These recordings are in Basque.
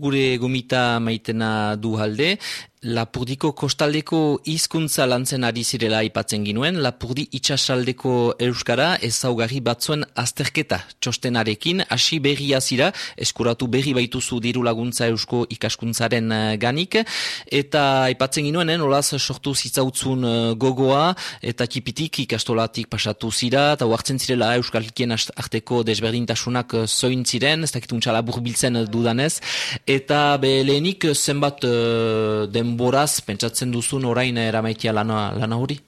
Gure gomita maitena du halde, Lapurdiko kostaldeko hizkuntza lantzen ari zirela aipatzen ginuen, Lapurdi itxasaldeko euskara ezaugarri batzuen azterketa txostenarekin, hasi berria zira, eskuratu berri baituzu diru laguntza eusko ikaskuntzaren eh, ganik, eta aipatzen ginuen, eh, olaz sortu zitzautzun eh, gogoa, eta kipitik ikastolatik pasatu zira, eta huartzen zirela euskalkien arteko desberdintasunak zoin ziren, ez dakituntza burbiltzen dudanez, eta lehenik zenbat den denboraz pentsatzen duzun orain eramaitia lana, lana hori?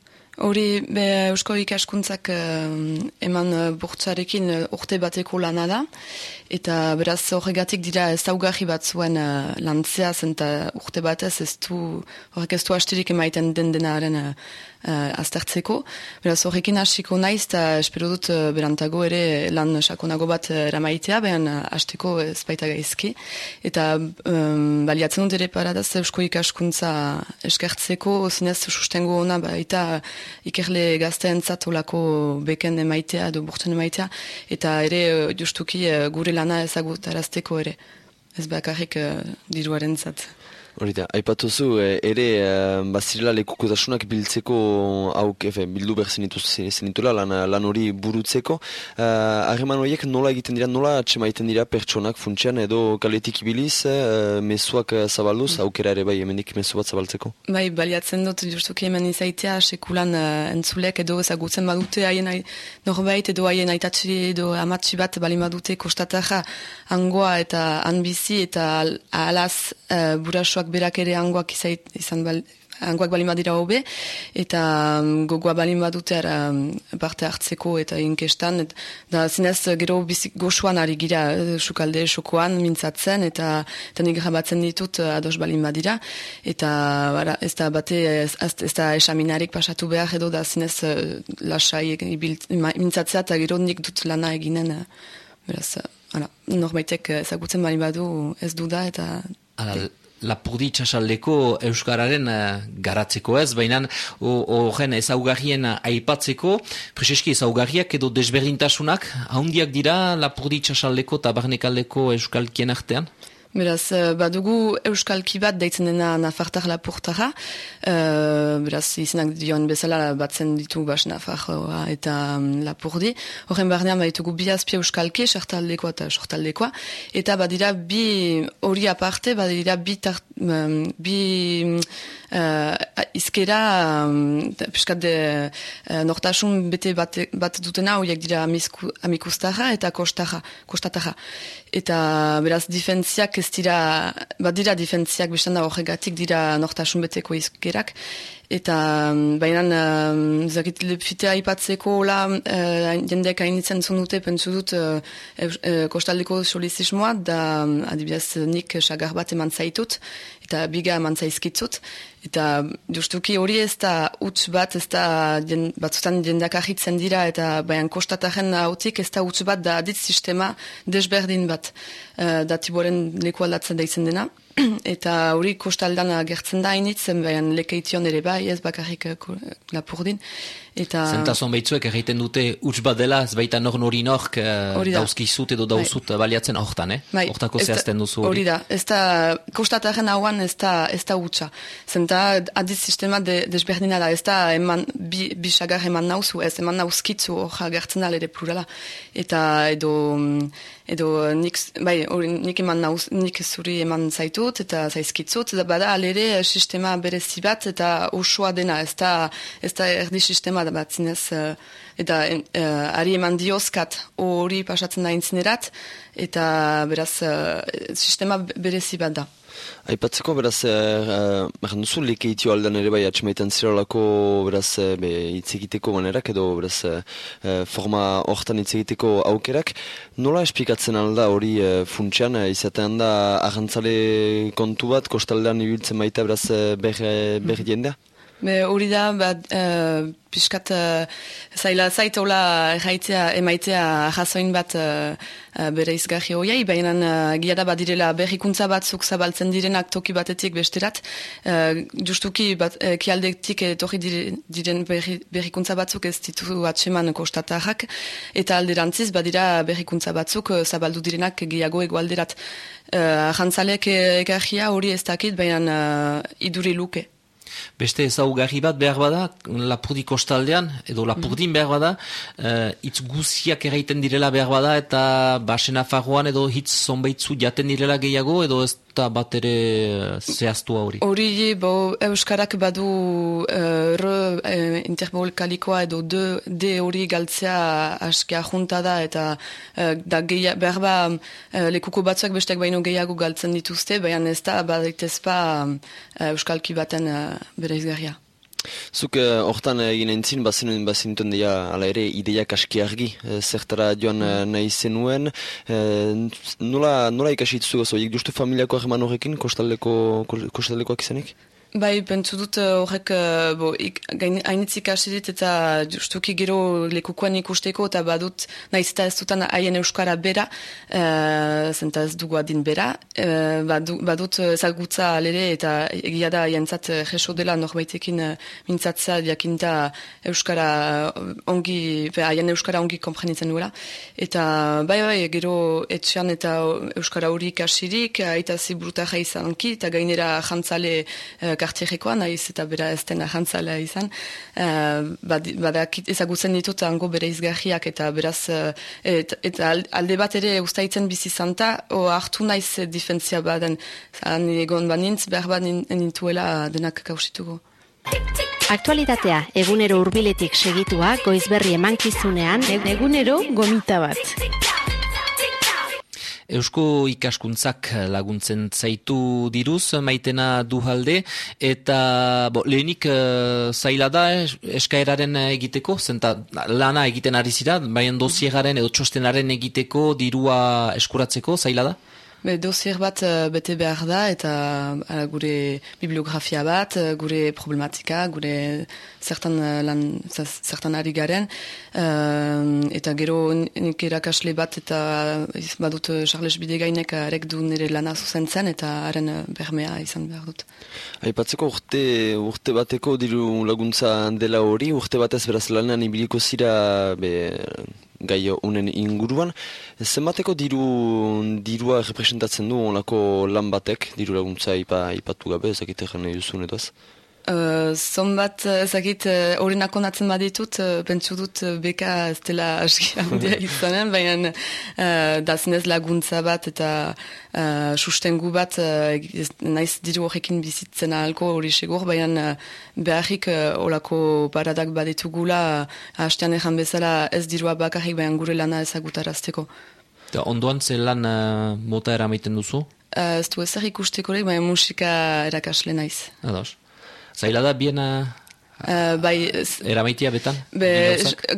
Hori, be, Eusko ikaskuntzak eman uh, burtsarekin uh, urte bateko lana da, eta beraz horregatik dira ezaugarri bat zuen uh, lantzea, zenta urte batez ez du, horrek ez du hastirik emaiten den denaren uh, uh, aztertzeko. Beraz, horrekin hasiko naiz, eta espero dut uh, berantago ere lan sakonago bat uh, eramaitea, behan uh, hasteko ezpaita gaizki. Eta um, baliatzen dut ere paradaz eusko ikaskuntza eskertzeko, zinez sustengo ona, ba, eta ikerle gazteen zatolako beken emaitea, edo burten emaitea, eta ere justuki gure lana ezagutarazteko ere. Ez bakarrik uh, diruaren zat. Hori da, haipatu zu, e, ere e, bazirela lekukotasunak biltzeko hauk, efe, bildu behar zenitu zenitula lan, lan hori burutzeko. E, Harreman horiek nola egiten dira, nola atxema egiten dira pertsonak funtsian edo kaletik ibiliz, e, mesuak zabalduz, mm. aukera ere bai hemenik mesu bat zabaltzeko? Bai, baliatzen dut, justuki hemen izaitea, sekulan uh, entzulek edo ezagutzen badute haien norbait edo haien aitatzi edo amatsi bat bali badute kostatarra angoa eta anbizi eta alaz uh, burasoak berak ere angoak izait, izan bal, angoak balin badira hobe, eta um, gogoa balin badute um, parte hartzeko eta inkestan, et, da zinez gero bizik goxuan ari gira uh, sukalde sokoan mintzatzen, eta, eta nik rabatzen ditut uh, ados balin badira, eta bara, ez da bate, ez, ez da esaminarik pasatu behar edo da zinez uh, lasai mintzatzea, eta gero nik dut lana eginen, beraz, uh, norbaitek ezagutzen balin badu ez du da, eta... Lapurdi txasaldeko Euskararen uh, garatzeko ez, baina horren ezaugarrien aipatzeko, preseski ezaugarriak edo desberdintasunak, haundiak dira Lapurdi txasaldeko eta barnekaldeko Euskalkien artean? Beraz, eh, badugu euskalki bat deitzen dena nafartar lapurtara. Uh, beraz, izenak dion bezala batzen ditu bas nafarroa eta um, lapurdi. Horren barnean baitugu bi azpia euskalki, sartaldekoa eta sortaldekoa. Eta badira bi hori aparte, badira bi, tart, um, bi uh, izkera um, piskat de uh, nortasun bete bat, bat dutena horiek dira amikustara eta kostara, kostatara. Eta beraz, difentziak ez dira, bat dira difentziak biztan da horregatik dira nortasun beteko izkerak. Eta mm, baina um, zakit lepitea ipatzeko la uh, jendeak hainitzen zunute pentsu dut uh, uh, kostaldeko solizismoa da um, adibidez nik sagar bat eman zaitut eta biga eman zaizkitzut. Eta justuki hori ez da utz bat ez da jen, batzutan jendeak ahitzen dira eta baina kostataren hautik ez da utz bat da adit sistema desberdin bat uh, da tiboren leku aldatzen da izan dena. eta hori kostaldan agertzen da initzen, baina lekeition ere bai, ez bakarrik uh, lapurdin. Eta... Zentazon behitzuek egiten dute huts bat dela, ez baita nor nori nork uh, dauzkizut edo dauzut bai. baliatzen hortan, eh? Bai. Hortako zehazten duzu hori. Hori da, ez da, kostataren hauan ez da, ez da hutsa. Zenta, adiz sistema de, desberdina da, ez da, eman, bi, bi sagar eman nauzu, ez eman nauzkitzu hor agertzen da, ere plurala. Eta edo, edo nik, bai, hori, nik eman nauz, nik zuri eman zaitut, eta zaizkitzut, eta bada, alere sistema berezi bat, eta usua dena, ez da, ez da erdi sistema da bat zinez, uh, eta uh, ari eman diozkat hori pasatzen da intzinerat, eta beraz uh, sistema berezi bat da. Aipatzeko, beraz, eh, duzu, lekeitio aldan ere bai atxemaitan zirolako, beraz, be, itzegiteko manerak, edo, beraz, forma hortan itzegiteko aukerak. Nola esplikatzen alda hori e, funtsian, e, izatean da, ahantzale kontu bat, kostaldean ibiltzen baita, beraz, ber, ber jendea? Be, hori da, ba, uh, piskat, uh, zaila zaitola erraitea, emaitea jasoin bat uh, uh, bere izgarri hoiai, baina uh, gira da badirela berrikuntza batzuk zabaltzen direnak toki batetik besterat, uh, justuki bat, uh, kialdetik etorri diren berrikuntza batzuk ez ditu atseman kostatarrak, eta alderantziz badira berrikuntza batzuk uh, zabaldu direnak gehiago egualderat. Uh, Jantzalek egarria hori ez dakit, baina uh, iduri luke. Beste ezaugarri bat behar bada, lapurdi kostaldean, edo lapurdin behar bada, uh, itz guziak erraiten direla behar bada, eta basena fagoan edo hitz zonbaitzu jaten direla gehiago, edo ez da bat ere uh, zehaztua hori? Hori, bo, Euskarak badu uh, re uh, interbolkalikoa edo de, de hori galtzea askia junta da, eta uh, da gehiago, behar ba, uh, lekuko batzuak besteak baino gehiago galtzen dituzte, baina ez da, baditezpa uh, Euskalki baten bere izgarria. Zuk eh, hortan egin entzin, bazinuen bazinuten dira ala ere ideiak aski argi, e, zertara joan mm. nahi zenuen. E, nola, nola ikasitzu gozo, justu familiako ahman horrekin, kostaldekoak izanik? Bai, pentsu dut eh, horrek uh, hainitzik hasi eta justuki gero lekukoan ikusteko eta badut nahiz eta ez dutan haien euskara bera, uh, zenta ez dugu adin bera, uh, badut ezagutza alere eta egia da haientzat jeso dela norbaitekin uh, mintzatza diakinta euskara ongi, haien euskara ongi komprenitzen duela. Eta bai bai, gero etxean eta euskara hori ikasirik, aita ziburuta jaizanki eta gainera jantzale kartierekoa, nahiz eta bera ez dena jantzalea izan, uh, bad, ezagutzen ditut ango bere izgarriak eta beraz, uh, eta alde bat ere ustaitzen bizi zanta, o hartu naiz difentzia baden, zan egon banintz, behar bat nintuela denak kausituko. Aktualitatea egunero hurbiletik segitua goizberri emankizunean egunero gomita bat. Eusko ikaskuntzak laguntzen zaitu diruz, maitena duhalde, eta bo, lehenik uh, zaila da eskaeraren egiteko, zenta lana egiten ari zira, baina dosiegaren edo txostenaren egiteko dirua eskuratzeko zaila da? Be, dosier bat uh, bete behar da eta uh, gure bibliografia bat, uh, gure problematika, gure zertan, lan, zertan ari garen. Uh, eta gero nik erakasle bat eta badut Charles Bidegainek arek du nire lana zuzen zen eta haren bermea izan behar dut. Aipatzeko urte, urte bateko diru laguntza dela hori, urte batez beraz lanean ibiliko zira be, gai unen inguruan. Zenbateko diru, dirua representatzen du onako lan batek, diru laguntza ipa, ipatu gabe, ezakite jane duzun edo Uh, Zonbat, ezagit, hori uh, nakonatzen baditut, uh, pentsu dut uh, beka ez dela aski handia izanen, baina uh, da zinez laguntza bat eta uh, sustengu bat uh, naiz diru horrekin bizitzen ahalko hori segur, baina uh, beharrik uh, olako paradak baditugula uh, hastean ezan bezala ez dirua bakarrik baina gure lana ezagutarazteko. Da ondoan ze lan uh, mota eramaiten duzu? Uh, ez du ezer ikusteko baina musika erakasle naiz. Ados. Zaila da biena Uh, bai, Eramaitia betan? Be,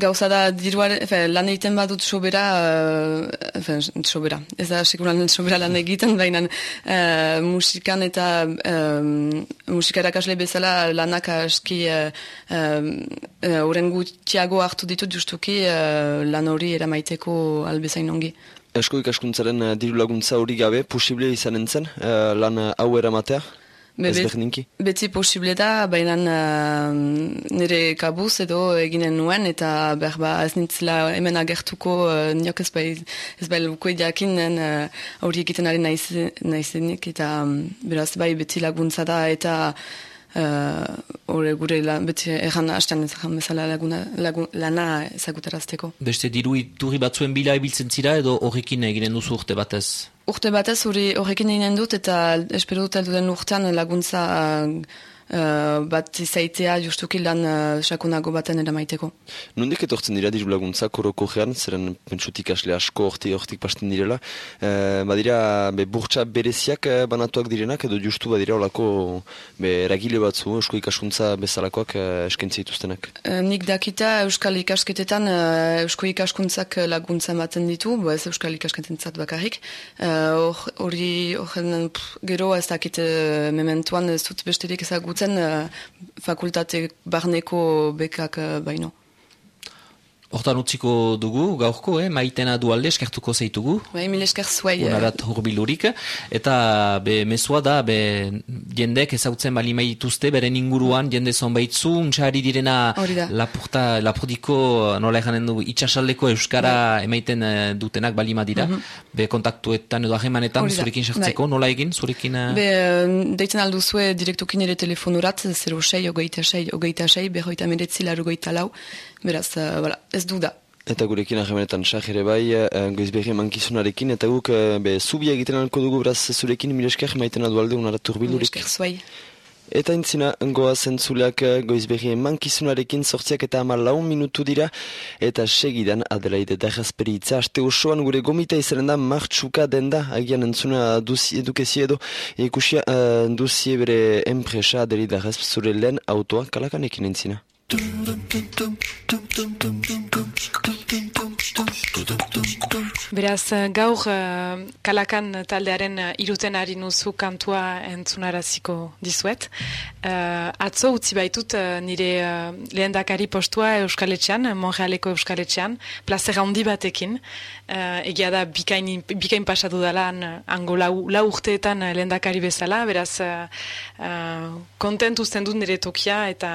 gauza da, diruar, fe, lan egiten badut sobera, uh, fe, sobera, ez da sekuran sobera lan egiten, baina uh, musikan eta um, musika erakasle bezala lanak aski horren uh, uh, gutxiago hartu ditut justuki uh, lan hori eramaiteko albezain ongi. Esko ikaskuntzaren uh, diru laguntza hori gabe, posible izanen zen, uh, lan hau eramatea? Be, beti posible da, baina uh, nire kabuz edo eginen nuen, eta berba ez nintzela hemen agertuko uh, niok ez bai, ez bai luko idiakin hori uh, egiten ari nahizenik, eta um, beraz bai beti laguntza da, eta hori uh, gure la, beti erran hastean ezagam bezala laguna, lagun, lana ezagutarazteko. Beste diru iturri batzuen bila ibiltzen zira edo horrekin eginen duzu urte batez? Urte batez horrekin eginen dut eta espero dut den urtean laguntza uh, bat izaitea justuki lan uh, sakunago baten eramaiteko. Nondik etortzen dira diru laguntza koroko gean, zeren pentsutik asle asko horti hortik pasten direla. Uh, badira be, burtsa bereziak uh, banatuak direnak edo justu badira olako be, eragile batzu eusko ikaskuntza bezalakoak uh, eskentzia dituztenak. Uh, nik dakita euskal ikasketetan uh, eusko ikaskuntzak laguntza ematen ditu, bo ez euskal ikasketentzat bakarrik. Hori uh, gero ez dakit uh, mementuan ez dut besterik ezagut zen uh, fakultate barneko bekak uh, baino. Hortan utziko dugu, gaurko, eh? maitena dualde eskertuko zeitugu. Bai, mil esker zuei. Unarat hurbilurik. Eta be, mesua da, be, jendek ezautzen bali maituzte, beren inguruan, jende zonbaitzu, untxari direna lapurta, lapurdiko, nola eganen dugu, itxasaldeko euskara bai. emaiten uh, dutenak bali madira. Mm Be, kontaktuetan edo ahemanetan, zurekin sartzeko, bai. nola egin, zurekin... Uh... Be, deitzen alduzue direktukin ere telefonurat, 06, ogeita 6, ogeita 6, berroita meretzi, larugoita lau. Beraz, uh, voilà, ez du da. Eta gurekin ahemanetan sahire bai, uh, goizberri mankizunarekin, eta guk uh, be, zubi egiten alko dugu beraz zurekin, mil esker maiten alde unara turbilurik. Zuai. Eta intzina, goa zentzuleak goizberri mankizunarekin sortziak eta ama lau minutu dira, eta segidan adelaide dajazperi itza, aste osoan gure gomita izaren da martxuka denda, agian entzuna duzi edukezio edo, ikusia uh, duzi bere enpresa adeli dajazp zure lehen autoa kalakanekin intzina. Beraz, gaur kalakan taldearen iruten ari nuzu kantua entzunaraziko dizuet. Uh, atzo utzi baitut nire uh, lehendakari postua Euskaletxean, Monrealeko Euskaletxean, plazera handi batekin. Uh, egia da bikain, bikain pasatu dela ango lau, lau urteetan lehendakari bezala, beraz uh, uh, kontentuzten dut nire tokia eta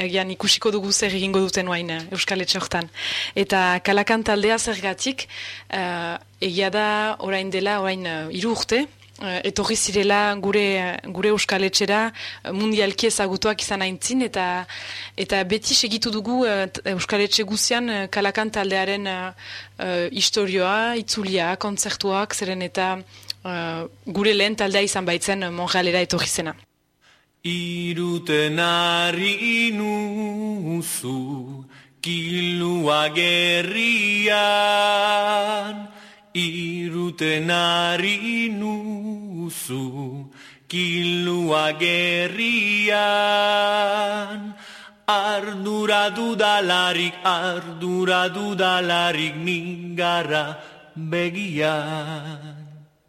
agian ikusiko dugu zer egingo duten oain eh, Euskal Etxortan. Eta kalakan taldea zergatik, uh, egia da orain dela, orain uh, iru urte, etorri zirela gure, gure Euskal Etxera mundialki ezagutuak izan aintzin eta eta beti segitu dugu Euskal Etxe guzian kalakan taldearen uh, historioa, itzulia, kontzertuak, zeren eta uh, gure lehen taldea izan baitzen Monrealera etorri zena. Iruten ari nuzu kilua gerrian. Iruten ari nuzu kilua gerrian. Ardura dudalarik, ardura dudalarik mingarra begian